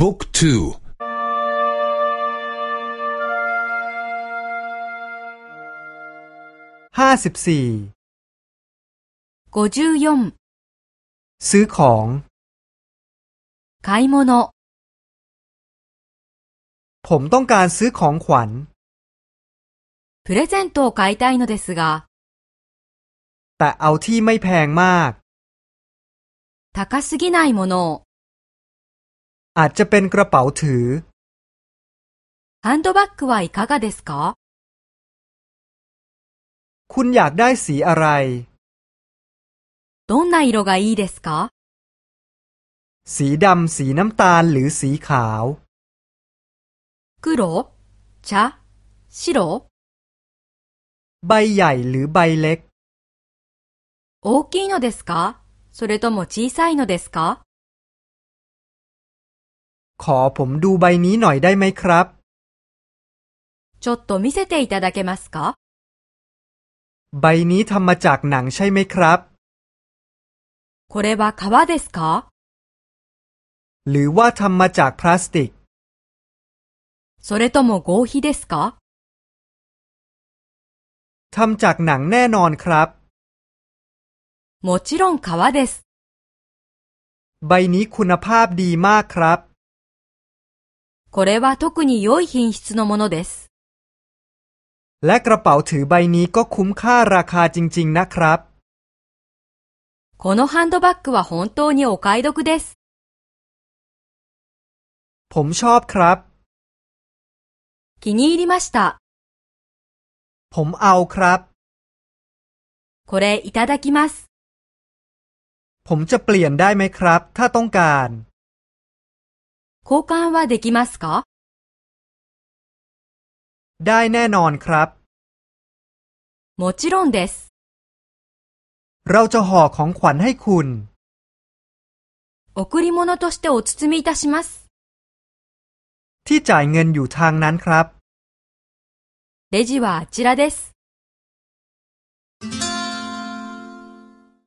บุ๊กทูห้าสิบสี่ซื้อของ買い物ผมต้องการซื้อของขวัญプレゼントを買いたいのですがแต่เอาที่ไม่แพงมาก高すぎないものを อาจจะเป็นกระเป๋าถือハンドバッグはいかがですかคุณอยากได้สีอะไรどんな色がいいですかสีดำสีน้ำตาลหรือสีขาว黒茶白ใบใหญ่หรือใบเล็ก大きいのですかそれとも小さいのですか ขอผมดูใบนี้หน่อยได้ไหมครับちょっと見せていただけますかใบนี้ทำมาจากหนังใช่ไหมครับこれは革ですかหรือว่าทำมาจากพลาสติกそれとも合皮ですかทำจากหนังแน่นอนครับもちろん革ですใบนี้คุณภาพดีมากครับ これは特に良い品質のものです。และกระเป๋าถือใบนี้ก็คุ้มค่าราคาจริงๆนะครับこのハンドバッグは本当にお買い得です。ผมชอบครับ気に入りました。ผมเอาครับこれいただきます。ผมจะเปลี่ยนได้ไหมครับ ถ้าต้องการ 交換はできますかได้แน่นอนครับもちろんです。เราจะห่อของขวัญให้คุณ贈り物としてお包みいたします。ที่จ่ายเงินอยู่ทางนั้นครับレジはあちらです。